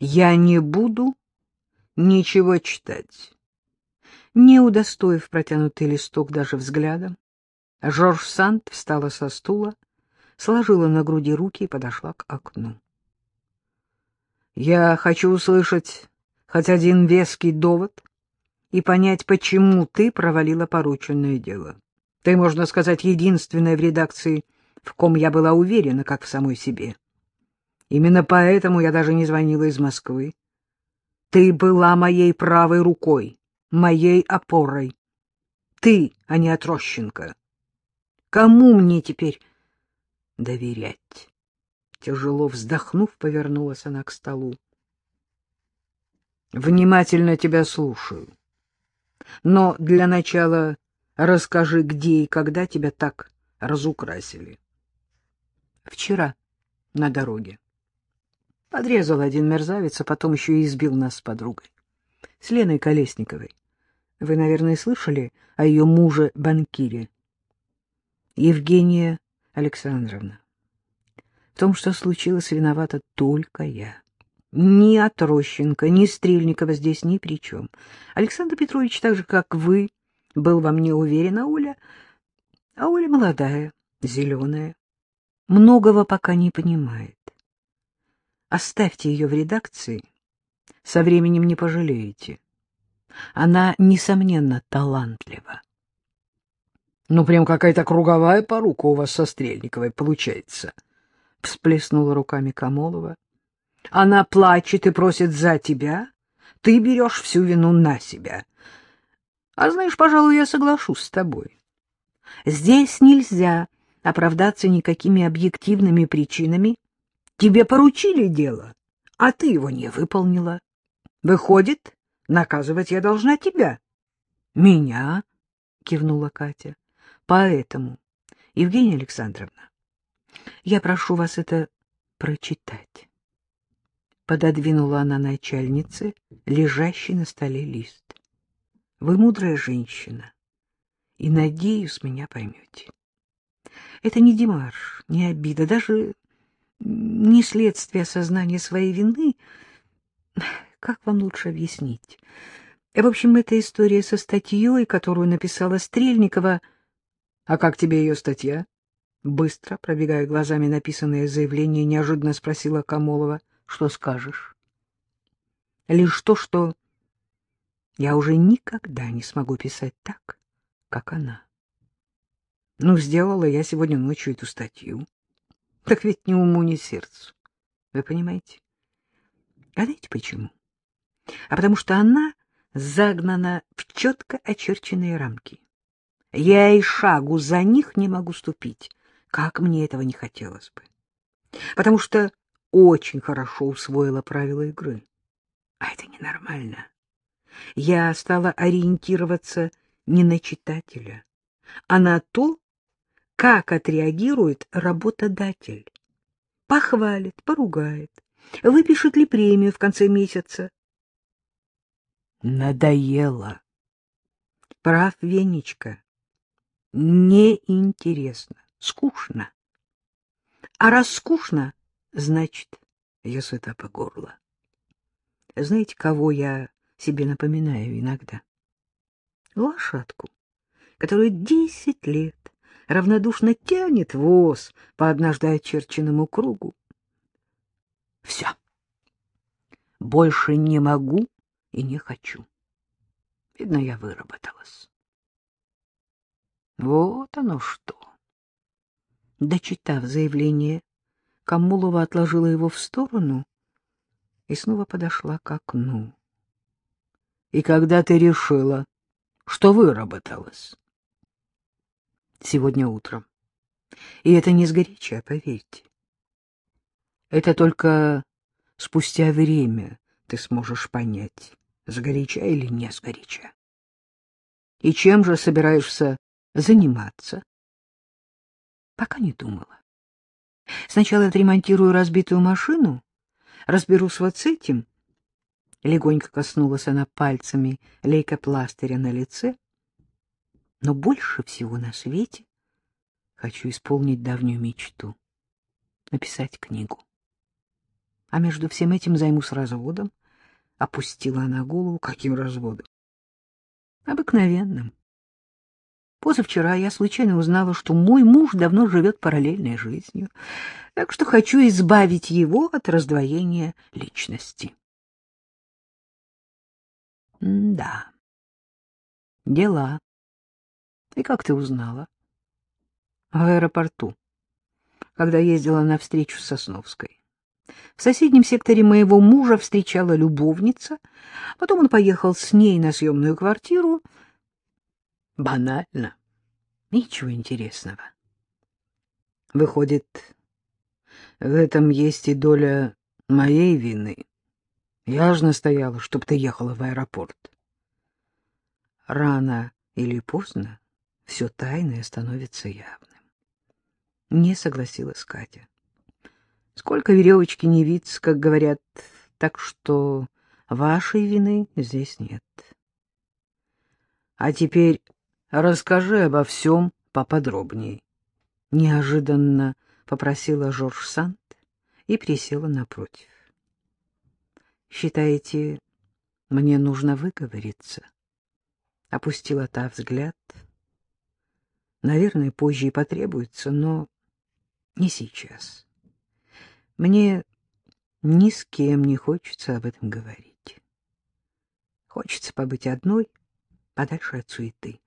Я не буду ничего читать. Не удостоив протянутый листок даже взглядом, Жорж Санд встала со стула, сложила на груди руки и подошла к окну. «Я хочу услышать хоть один веский довод и понять, почему ты провалила порученное дело. Ты, можно сказать, единственная в редакции, в ком я была уверена, как в самой себе. Именно поэтому я даже не звонила из Москвы. Ты была моей правой рукой, моей опорой. Ты, а не Отрощенко. Кому мне теперь доверять? Тяжело вздохнув, повернулась она к столу. Внимательно тебя слушаю. Но для начала расскажи, где и когда тебя так разукрасили. Вчера на дороге. Подрезал один мерзавец, а потом еще и избил нас с подругой. С Леной Колесниковой. Вы, наверное, слышали о ее муже-банкире. Евгения Александровна. В том, что случилось, виновата только я. Ни Отрощенко, ни Стрельникова здесь ни при чем. Александр Петрович, так же, как вы, был во мне уверен, а Оля... А Оля молодая, зеленая, многого пока не понимает. Оставьте ее в редакции, со временем не пожалеете. Она, несомненно, талантлива. Ну, прям какая-то круговая порука у вас со Стрельниковой получается, — всплеснула руками Камолова. Она плачет и просит за тебя, ты берешь всю вину на себя. А знаешь, пожалуй, я соглашусь с тобой. Здесь нельзя оправдаться никакими объективными причинами. Тебе поручили дело, а ты его не выполнила. Выходит, наказывать я должна тебя. — Меня? — кивнула Катя. — Поэтому, Евгения Александровна, я прошу вас это прочитать. Пододвинула она начальнице лежащий на столе лист. Вы мудрая женщина, и, надеюсь, меня поймете. Это не демарш, не обида, даже не следствие осознания своей вины. Как вам лучше объяснить? В общем, это история со статьей, которую написала Стрельникова. А как тебе ее статья? Быстро, пробегая глазами написанное заявление, неожиданно спросила Камолова. Что скажешь? Лишь то, что я уже никогда не смогу писать так, как она. Ну, сделала я сегодня ночью эту статью. Так ведь ни уму, ни сердцу. Вы понимаете? А знаете почему? А потому что она загнана в четко очерченные рамки. Я и шагу за них не могу ступить, как мне этого не хотелось бы. Потому что очень хорошо усвоила правила игры. А это ненормально. Я стала ориентироваться не на читателя, а на то, как отреагирует работодатель. Похвалит, поругает, выпишет ли премию в конце месяца. Надоело. Прав Венечка. Неинтересно, скучно. А раз скучно, значит, я сыта по горло. Знаете, кого я себе напоминаю иногда? Лошадку, которая десять лет равнодушно тянет воз по однажды очерченному кругу. Все. Больше не могу и не хочу. Видно, я выработалась. Вот оно что. Дочитав заявление, Камулова отложила его в сторону и снова подошла к окну. — И когда ты решила, что выработалась? — Сегодня утром. И это не сгоряча, поверьте. Это только спустя время ты сможешь понять, сгоряча или не сгоряча. И чем же собираешься заниматься? Пока не думала. Сначала отремонтирую разбитую машину, разберусь вот с этим. Легонько коснулась она пальцами лейкопластыря на лице. Но больше всего на свете хочу исполнить давнюю мечту — написать книгу. А между всем этим займусь разводом. Опустила она голову. Каким разводом? Обыкновенным. Позавчера я случайно узнала, что мой муж давно живет параллельной жизнью, так что хочу избавить его от раздвоения личности. М да. Дела. И как ты узнала? В аэропорту, когда ездила на встречу с Сосновской. В соседнем секторе моего мужа встречала любовница, потом он поехал с ней на съемную квартиру. Банально. Ничего интересного. Выходит, в этом есть и доля моей вины. Я же настояла, чтоб ты ехала в аэропорт. Рано или поздно все тайное становится явным. Не согласилась Катя. Сколько веревочки не виться, как говорят, так что вашей вины здесь нет. А теперь расскажи обо всем поподробнее. Неожиданно попросила Жорж Санд и присела напротив. Считаете, мне нужно выговориться? Опустила та взгляд. Наверное, позже и потребуется, но не сейчас. Мне ни с кем не хочется об этом говорить. Хочется побыть одной, подальше от суеты.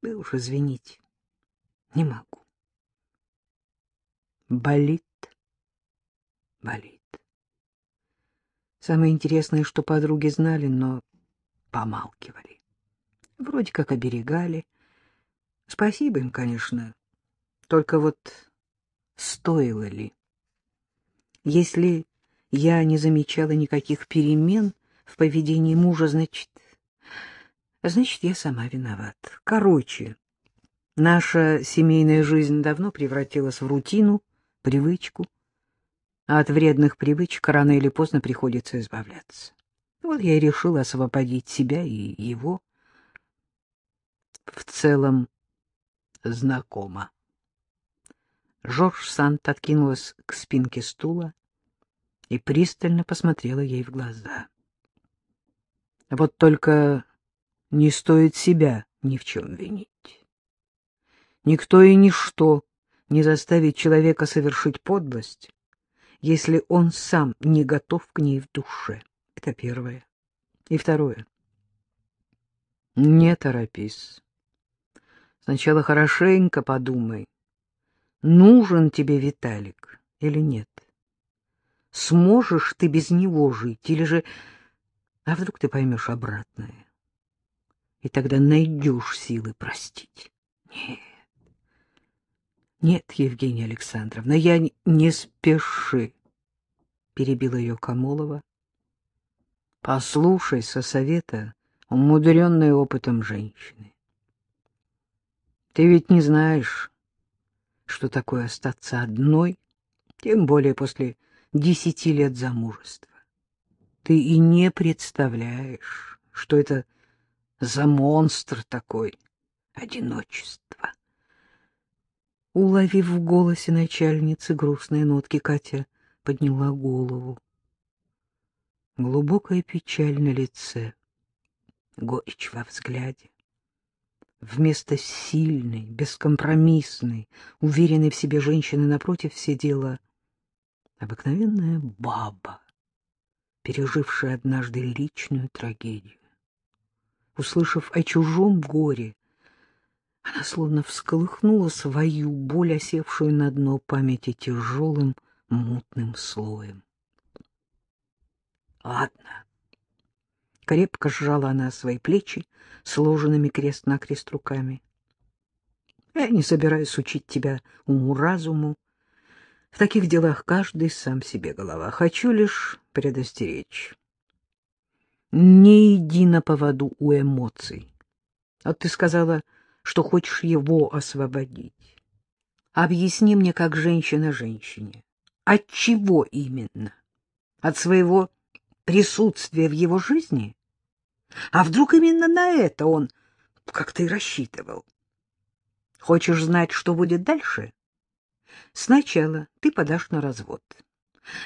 Вы уж извините, не могу. Болит, болит. Самое интересное, что подруги знали, но помалкивали. Вроде как оберегали. Спасибо им, конечно. Только вот стоило ли? Если я не замечала никаких перемен в поведении мужа, значит... Значит, я сама виноват. Короче, наша семейная жизнь давно превратилась в рутину, привычку а от вредных привычек рано или поздно приходится избавляться. Вот я и решила освободить себя и его. В целом знакомо. Жорж Сант откинулась к спинке стула и пристально посмотрела ей в глаза. Вот только не стоит себя ни в чем винить. Никто и ничто не заставит человека совершить подлость, если он сам не готов к ней в душе. Это первое. И второе. Не торопись. Сначала хорошенько подумай, нужен тебе Виталик или нет. Сможешь ты без него жить или же... А вдруг ты поймешь обратное? И тогда найдешь силы простить. Нет. Нет, Евгения Александровна, я не спеши, перебила ее Камолова. Послушайся совета умудренной опытом женщины. Ты ведь не знаешь, что такое остаться одной, тем более после десяти лет замужества. Ты и не представляешь, что это за монстр такой одиночество. Уловив в голосе начальницы грустные нотки, Катя подняла голову. Глубокая печаль на лице, горечь во взгляде. Вместо сильной, бескомпромиссной, уверенной в себе женщины напротив сидела обыкновенная баба, пережившая однажды личную трагедию. Услышав о чужом горе, она словно всколыхнула свою боль, осевшую на дно памяти тяжелым мутным слоем. Ладно. Крепко сжала она свои плечи, сложенными крест-накрест руками. Я не собираюсь учить тебя уму-разуму. В таких делах каждый сам себе голова. Хочу лишь предостеречь. Не иди на поводу у эмоций. А ты сказала что хочешь его освободить. Объясни мне, как женщина женщине. От чего именно? От своего присутствия в его жизни? А вдруг именно на это он как-то и рассчитывал? Хочешь знать, что будет дальше? Сначала ты подашь на развод.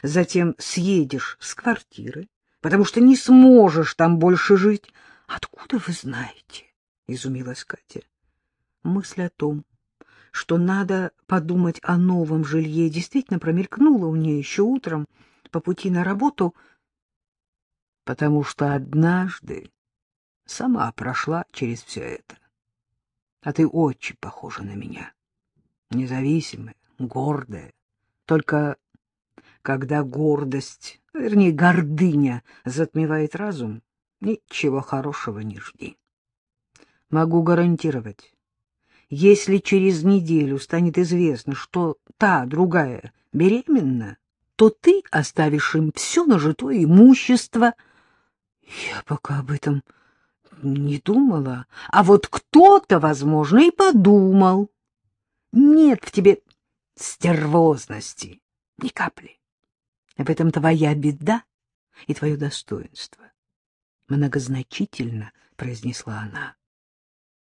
затем съедешь с квартиры, потому что не сможешь там больше жить. — Откуда вы знаете? — изумилась Катя. Мысль о том, что надо подумать о новом жилье, действительно промелькнула у нее еще утром по пути на работу, потому что однажды сама прошла через все это. А ты очень похожа на меня, независимая, гордая. Только когда гордость, вернее, гордыня затмевает разум, ничего хорошего не жди. Могу гарантировать, если через неделю станет известно, что та, другая, беременна, то ты оставишь им все нажитое имущество. Я пока об этом не думала, а вот кто-то, возможно, и подумал. Нет в тебе стервозности, ни капли. В этом твоя беда и твое достоинство. Многозначительно произнесла она.